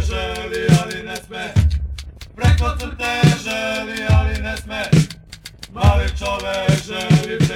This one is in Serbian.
želi, ali ne sme. Preko crte želi, ali ne sme. Mali čovek želi